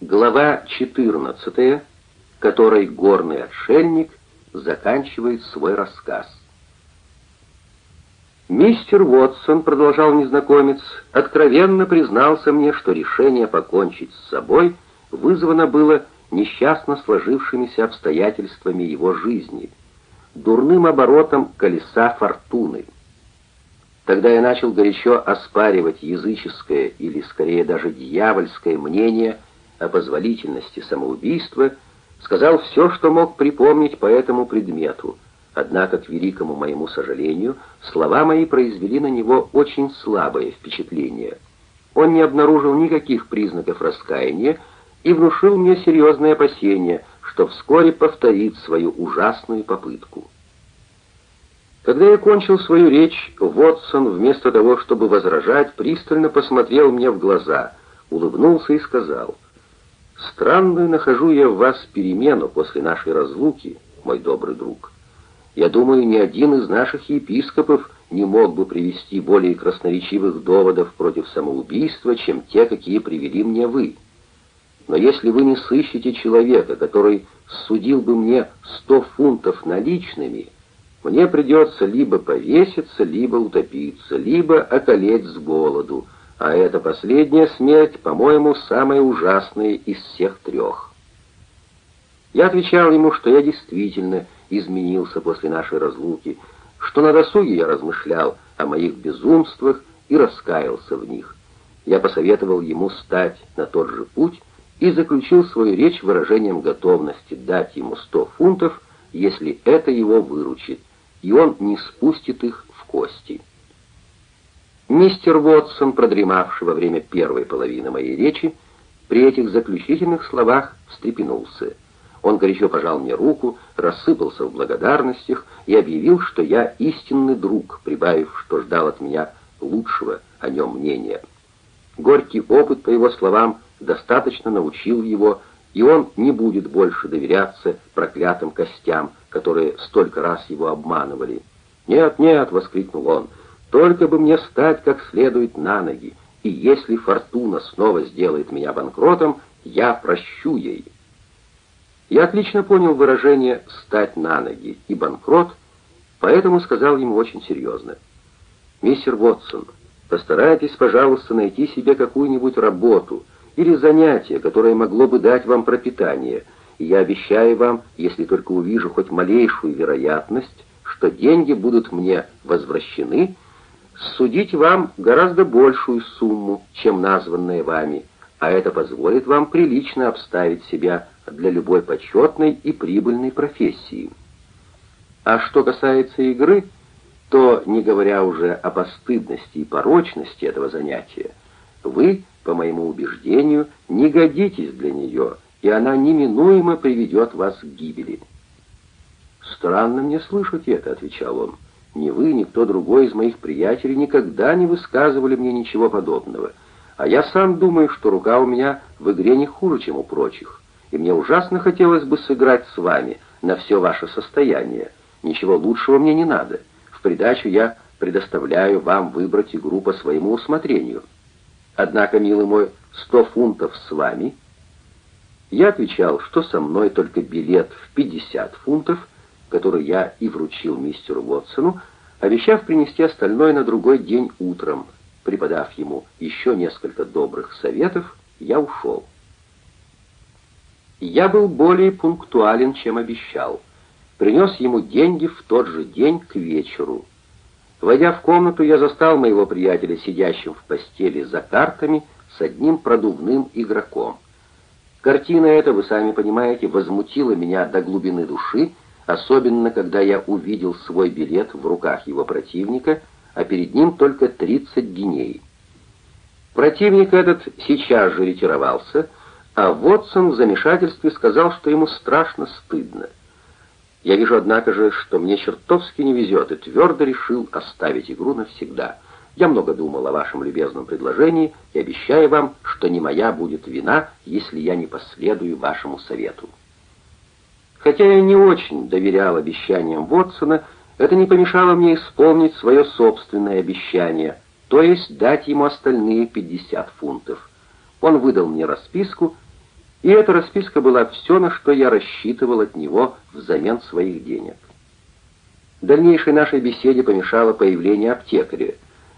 Глава 14, которой горный отшельник заканчивает свой рассказ. Мистер Уотсон, продолжал незнакомец, откровенно признался мне, что решение покончить с собой вызвано было несчастно сложившимися обстоятельствами его жизни, дурным оборотом колеса фортуны. Тогда я начал горячо оспаривать языческое или скорее даже дьявольское мнение о позволительности самоубийства, сказал все, что мог припомнить по этому предмету. Однако, к великому моему сожалению, слова мои произвели на него очень слабое впечатление. Он не обнаружил никаких признаков раскаяния и внушил мне серьезное опасение, что вскоре повторит свою ужасную попытку. Когда я кончил свою речь, Вотсон, вместо того, чтобы возражать, пристально посмотрел мне в глаза, улыбнулся и сказал — Странную нахожу я в вас перемену после нашей разлуки, мой добрый друг. Я думаю, ни один из наших епископов не мог бы привести более красноречивых доводов против самоубийства, чем те, какие привели мне вы. Но если вы не сыщете человека, который судил бы мне сто фунтов наличными, мне придется либо повеситься, либо утопиться, либо околеть с голоду, а эта последняя смерть, по-моему, самая ужасная из всех трех. Я отвечал ему, что я действительно изменился после нашей разлуки, что на досуге я размышлял о моих безумствах и раскаялся в них. Я посоветовал ему стать на тот же путь и заключил свою речь выражением готовности дать ему сто фунтов, если это его выручит, и он не спустит их в кости. Мистер Вотсон, продремавший во время первой половины моей речи, при этих заключительных словах встрепенулся. Он горячо пожал мне руку, рассыпался в благодарностях и объявил, что я истинный друг, прибавив, что ждал от меня лучшего о нем мнения. Горький опыт, по его словам, достаточно научил его, и он не будет больше доверяться проклятым костям, которые столько раз его обманывали. «Нет, нет!» — воскликнул он. Только бы мне стать как следует на ноги, и если фортуна снова сделает меня банкротом, я прощу ей. Я отлично понял выражение «стать на ноги» и «банкрот», поэтому сказал ему очень серьезно. «Мистер Вотсон, постарайтесь, пожалуйста, найти себе какую-нибудь работу или занятие, которое могло бы дать вам пропитание, и я обещаю вам, если только увижу хоть малейшую вероятность, что деньги будут мне возвращены, — судить вам гораздо большую сумму, чем названная вами, а это позволит вам прилично обставить себя для любой почетной и прибыльной профессии. А что касается игры, то, не говоря уже о постыдности и порочности этого занятия, вы, по моему убеждению, не годитесь для нее, и она неминуемо приведет вас к гибели. «Странно мне слышать это», — отвечал он. Ни вы, ни кто другой из моих приятелей никогда не высказывали мне ничего подобного. А я сам думаю, что рука у меня в игре не хуже, чем у прочих. И мне ужасно хотелось бы сыграть с вами на все ваше состояние. Ничего лучшего мне не надо. В придачу я предоставляю вам выбрать игру по своему усмотрению. Однако, милый мой, сто фунтов с вами. Я отвечал, что со мной только билет в пятьдесят фунтов — который я и вручил мистеру Уотсону, обещав принести остальное на другой день утром. Преподав ему еще несколько добрых советов, я ушел. Я был более пунктуален, чем обещал. Принес ему деньги в тот же день к вечеру. Войдя в комнату, я застал моего приятеля сидящим в постели за картами с одним продувным игроком. Картина эта, вы сами понимаете, возмутила меня до глубины души, особенно когда я увидел свой билет в руках его противника, а перед ним только 30 гиней. Противник этот сейчас же ретировался, а Вотсон в замешательстве сказал, что ему страшно стыдно. Я вижу, однако же, что мне чертовски не везет, и твердо решил оставить игру навсегда. Я много думал о вашем любезном предложении и обещаю вам, что не моя будет вина, если я не последую вашему совету. Хотя я не очень доверял обещаниям Вотсона, это не помешало мне исполнить свое собственное обещание, то есть дать ему остальные 50 фунтов. Он выдал мне расписку, И эта расписка была все, на что я рассчитывал от него взамен своих денег. Дальнейшей нашей беседе помешало появление аптекаря.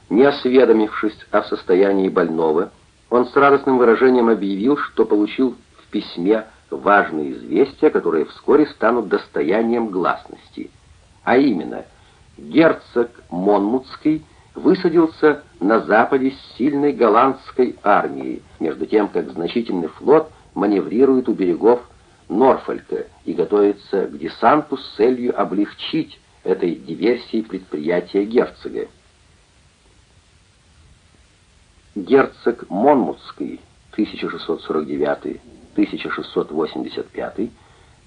Не осведомившись о состоянии больного, он с радостным выражением объявил, что получил в письме важные известия, которые вскоре станут достоянием гласности. А именно, герцог Монмутский высадился на западе с сильной голландской армией, между тем как значительный флот маневрирует у берегов Норфолька и готовится к десанту с целью облегчить этой диверсии предприятия герцога. Герцог Монмутский 1649-1685,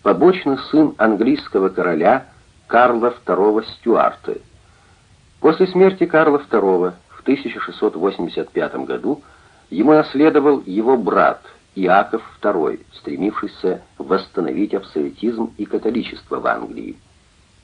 побочный сын английского короля Карла II Стюарта. После смерти Карла II в 1685 году ему наследовал его брат Иаков II, стремившийся восстановить абсолютизм и католичество в Англии.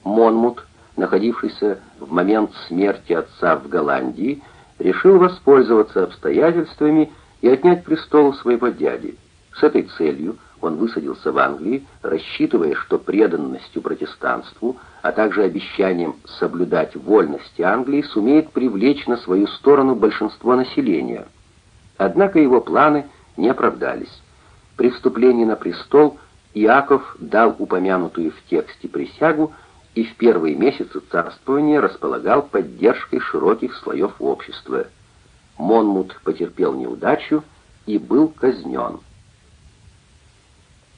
Монмут, находившийся в момент смерти отца в Голландии, решил воспользоваться обстоятельствами и отнять престол своего дяди. С этой целью он высадился в Англии, рассчитывая, что преданностью протестанству, а также обещанием соблюдать вольности Англии сумеет привлечь на свою сторону большинство населения. Однако его планы не оправдались. При вступлении на престол Иаков дал упомянутую в тексте присягу и в первые месяцы царствования располагал поддержкой широких слоев общества. Монмут потерпел неудачу и был казнен.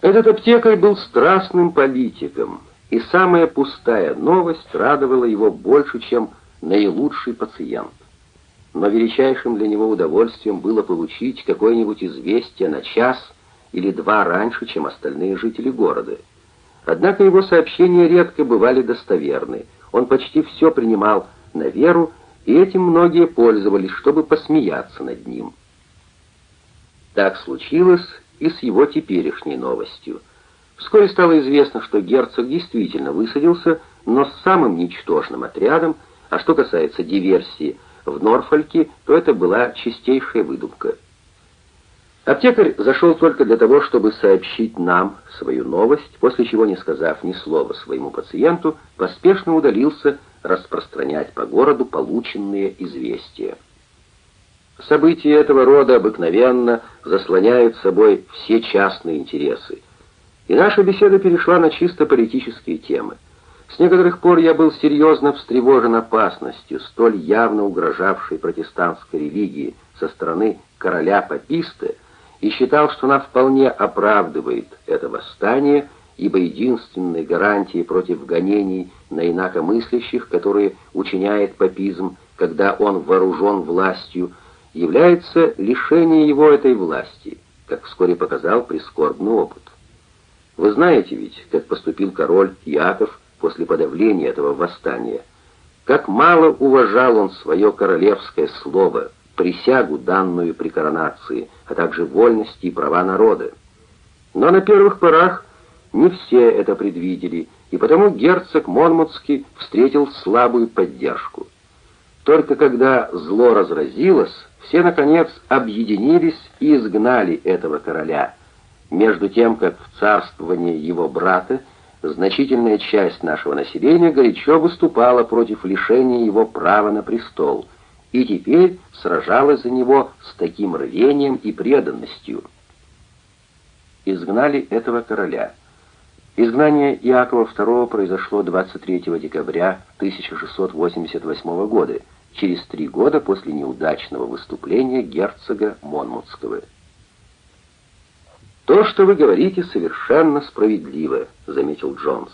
Этот аптекарь был страстным политиком, и самая пустая новость радовала его больше, чем наилучший пациент. Но величайшим для него удовольствием было получить какое-нибудь известие на час или два раньше, чем остальные жители города — Однако его сообщения редко бывали достоверны. Он почти все принимал на веру, и этим многие пользовались, чтобы посмеяться над ним. Так случилось и с его теперешней новостью. Вскоре стало известно, что герцог действительно высадился, но с самым ничтожным отрядом, а что касается диверсии в Норфольке, то это была чистейшая выдумка. Аптекарь зашел только для того, чтобы сообщить нам свою новость, после чего, не сказав ни слова своему пациенту, поспешно удалился распространять по городу полученные известия. События этого рода обыкновенно заслоняют собой все частные интересы. И наша беседа перешла на чисто политические темы. С некоторых пор я был серьезно встревожен опасностью, столь явно угрожавшей протестантской религии со стороны короля-паписта, и считал, что она вполне оправдывает это восстание, ибо единственной гарантией против гонений на инакомыслящих, которые учиняет папизм, когда он вооружен властью, является лишение его этой власти, как вскоре показал прискорбный опыт. Вы знаете ведь, как поступил король Иаков после подавления этого восстания, как мало уважал он свое королевское слово – присягу, данную при коронации, а также вольности и права народа. Но на первых порах не все это предвидели, и потому герцог Монмутский встретил слабую поддержку. Только когда зло разразилось, все, наконец, объединились и изгнали этого короля, между тем, как в царствовании его брата значительная часть нашего населения горячо выступала против лишения его права на престол – и теперь сражалась за него с таким рвением и преданностью. Изгнали этого короля. Изгнание Иакова II произошло 23 декабря 1688 года, через три года после неудачного выступления герцога Монмутского. «То, что вы говорите, совершенно справедливо», — заметил Джонс.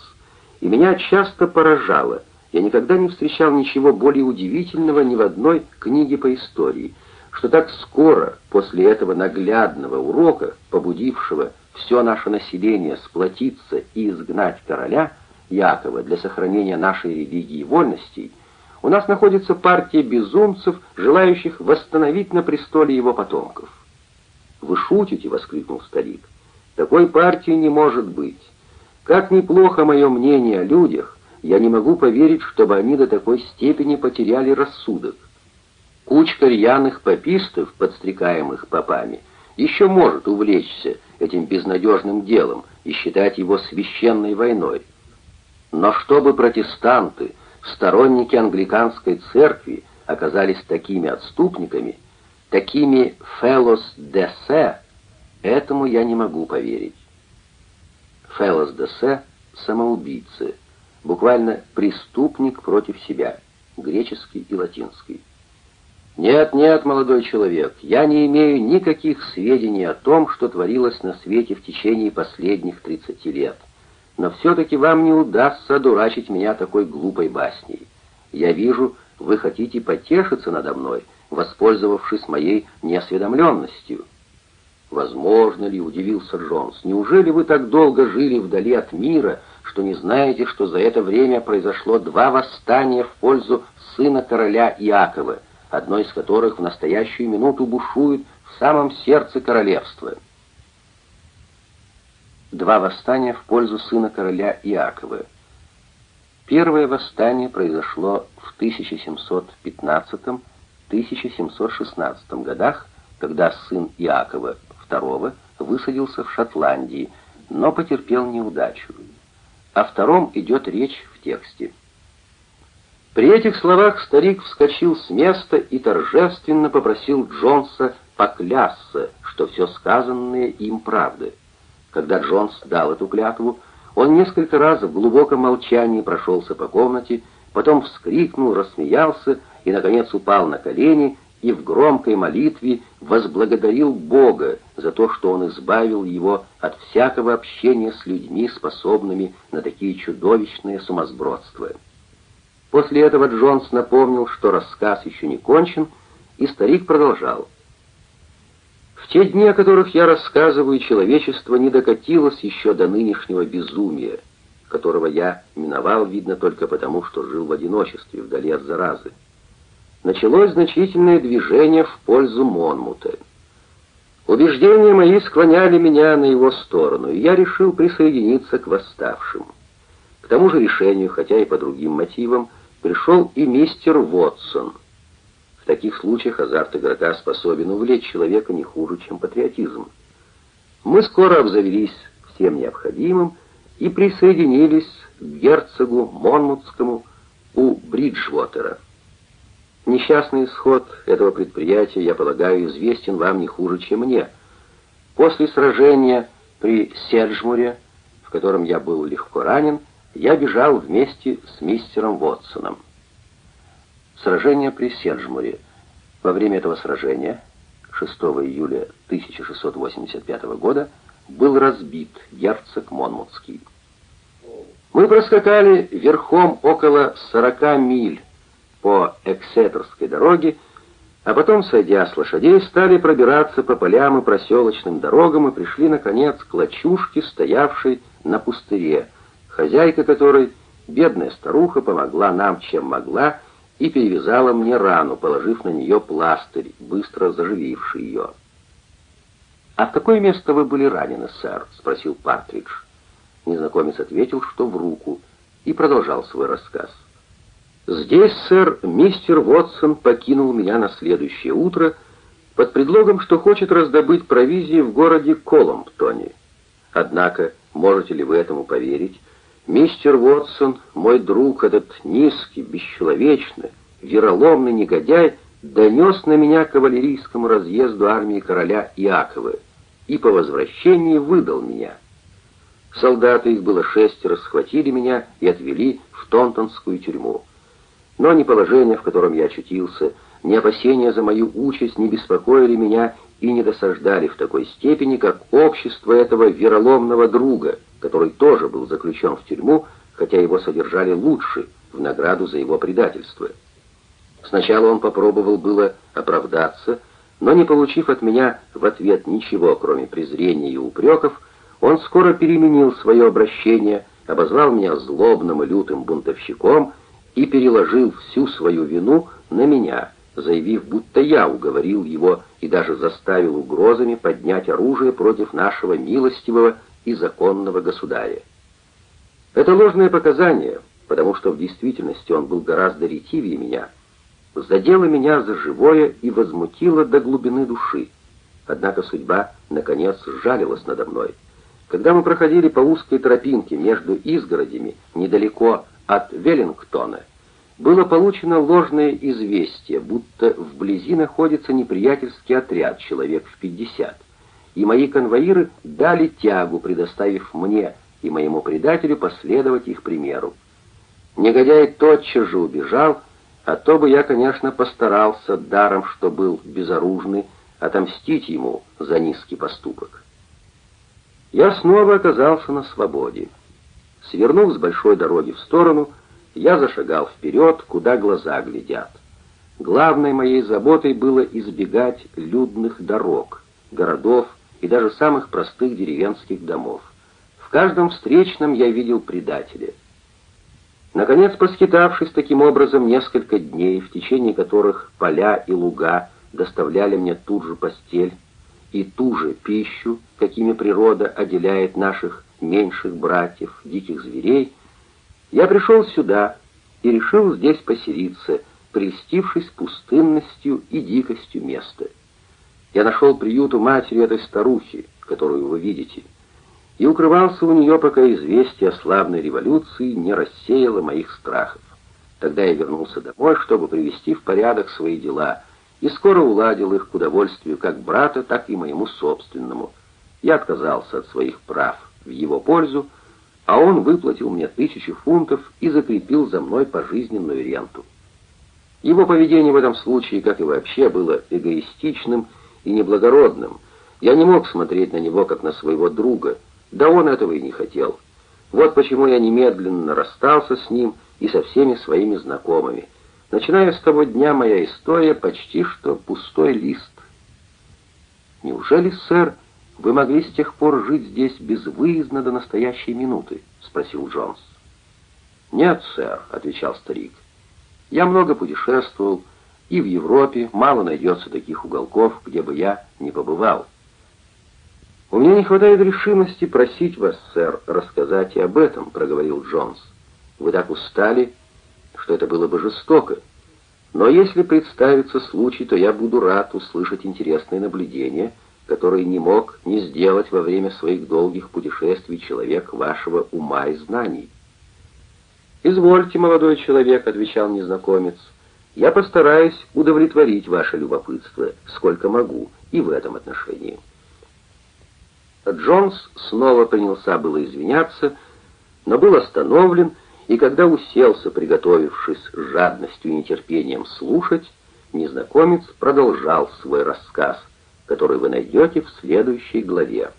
«И меня часто поражало, я никогда не встречал ничего более удивительного ни в одной книге по истории, что так скоро после этого наглядного урока, побудившего все наше население сплотиться и изгнать короля Якова для сохранения нашей религии и вольностей, у нас находится партия безумцев, желающих восстановить на престоле его потомков. «Вы шутите?» — воскликнул старик. «Такой партии не может быть. Как неплохо мое мнение о людях, я не могу поверить, чтобы они до такой степени потеряли рассудок. Кучка рьяных попистов, подстрекаемых попами, еще может увлечься этим безнадежным делом и считать его священной войной. Но чтобы протестанты, сторонники англиканской церкви, оказались такими отступниками, такими «фелос де се», этому я не могу поверить. «Фелос де се» — самоубийцы, буквально «преступник против себя», греческий и латинский. Нет, нет, молодой человек, я не имею никаких сведений о том, что творилось на свете в течение последних 30 лет. Но все-таки вам не удастся одурачить меня такой глупой басней. Я вижу, вы хотите потешиться надо мной, воспользовавшись моей неосведомленностью. Возможно ли, удивился Джонс, неужели вы так долго жили вдали от мира, что не знаете, что за это время произошло два восстания в пользу сына короля Иакова, одно из которых в настоящую минуту бушует в самом сердце королевства. Два восстания в пользу сына короля Иакова. Первое восстание произошло в 1715-1716 годах, когда сын Иакова II высадился в Шотландии, но потерпел неудачу. О втором идет речь в тексте. При этих словах старик вскочил с места и торжественно попросил Джонса поклясться, что все сказанное им правда. Когда Джонс дал эту клятву, он несколько раз в глубоком молчании прошелся по комнате, потом вскрикнул, рассмеялся и, наконец, упал на колени и в громкой молитве возблагодарил Бога за то, что Он избавил его от всякого общения с людьми, способными на такие чудовищные сумасбродства. После этого Джонс напомнил, что рассказ еще не кончен, и старик продолжал. В те дни, о которых я рассказываю, человечество не докатилось еще до нынешнего безумия, которого я миновал, видно, только потому, что жил в одиночестве, вдали от заразы. Началось значительное движение в пользу Монмута. Убеждения мои склоняли меня на его сторону, и я решил присоединиться к восставшим. К тому же решению, хотя и по другим мотивам, пришел и мистер Вотсон. В таких случаях азарт игрока способен увлечь человека не хуже, чем патриотизм. Мы скоро обзавелись всем необходимым и присоединились к герцогу Монмутскому у Бриджвотера. Несчастный исход этого предприятия, я полагаю, известен вам не хуже, чем мне. После сражения при Седжмуре, в котором я был легко ранен, я бежал вместе с мистером Вотсоном. Сражение при Серджмуре. Во время этого сражения, 6 июля 1685 года, был разбит герцог Монмутский. Мы проскакали верхом около 40 миль по Эксетерской дороге, а потом, сойдя с лошадей, стали пробираться по полям и проселочным дорогам и пришли, наконец, к лачушке, стоявшей на пустыре, хозяйка которой, бедная старуха, помогла нам, чем могла, и перевязала мне рану, положив на нее пластырь, быстро зажививший ее. «А в какое место вы были ранены, сэр?» — спросил Партридж. Незнакомец ответил, что в руку, и продолжал свой рассказ. «Здесь, сэр, мистер Вотсон покинул меня на следующее утро под предлогом, что хочет раздобыть провизии в городе Коломптоне. Однако, можете ли вы этому поверить, Мистер Уотсон, мой друг, этот низкий, бесчеловечный, вероломный негодяй, донес на меня кавалерийскому разъезду армии короля Иакова и по возвращении выдал меня. Солдаты, их было шестеро, схватили меня и отвели в Тонтонскую тюрьму. Но ни положение, в котором я очутился, ни опасения за мою участь не беспокоили меня и не досаждали в такой степени, как общество этого вероломного друга — который тоже был заключен в тюрьму, хотя его содержали лучше, в награду за его предательство. Сначала он попробовал было оправдаться, но не получив от меня в ответ ничего, кроме презрения и упреков, он скоро переменил свое обращение, обозвал меня злобным и лютым бунтовщиком и переложил всю свою вину на меня, заявив, будто я уговорил его и даже заставил угрозами поднять оружие против нашего милостивого и законного государя. Это ложное показание, потому что в действительности он был гораздо ретивее меня, задело меня за живое и возмутило до глубины души. Однако судьба, наконец, сжалилась надо мной. Когда мы проходили по узкой тропинке между изгородями, недалеко от Веллингтона, было получено ложное известие, будто вблизи находится неприятельский отряд, человек в 50, и мои конвоиры дали тягу, предоставив мне и моему предателю последовать их примеру. Негодяй тотчас же убежал, а то бы я, конечно, постарался, даром что был безоружный, отомстить ему за низкий поступок. Я снова оказался на свободе. Свернув с большой дороги в сторону, я зашагал вперед, куда глаза глядят. Главной моей заботой было избегать людных дорог, городов и даже самых простых деревенских домов. В каждом встречном я видел предателя. Наконец, поскитавшись таким образом несколько дней, в течение которых поля и луга доставляли мне ту же постель и ту же пищу, какими природа отделяет наших меньших братьев, диких зверей, я пришел сюда и решил здесь поселиться, прельстившись пустынностью и дикостью места. Я нашел приют у матери этой старухи, которую вы видите, и укрывался у нее, пока известие о славной революции не рассеяло моих страхов. Тогда я вернулся домой, чтобы привести в порядок свои дела, и скоро уладил их к удовольствию как брата, так и моему собственному. Я отказался от своих прав в его пользу, а он выплатил мне тысячи фунтов и закрепил за мной пожизненную ренту. Его поведение в этом случае, как и вообще, было эгоистичным и неблагородным. Я не мог смотреть на него как на своего друга, да он этого и не хотел. Вот почему я немедленно расстался с ним и со всеми своими знакомыми. Начиная с того дня моя история почти что пустой лист. Неужели, сэр, вы могли с тех пор жить здесь безвыездно до настоящей минуты?» — спросил Джонс. «Нет, сэр», — отвечал старик. «Я много путешествовал, и в Европе мало найдется таких уголков, где бы я не побывал. У меня не хватает решимости просить вас, сэр, рассказать и об этом», — проговорил Джонс. «Вы так устали, что это было бы жестоко. Но если представится случай, то я буду рад услышать интересные наблюдения» который не мог не сделать во время своих долгих путешествий человек вашего ума и знаний. «Извольте, молодой человек», — отвечал незнакомец, — «я постараюсь удовлетворить ваше любопытство, сколько могу, и в этом отношении». Джонс снова принялся было извиняться, но был остановлен, и когда уселся, приготовившись с жадностью и нетерпением слушать, незнакомец продолжал свой рассказ — который вы найдете в следующей главе.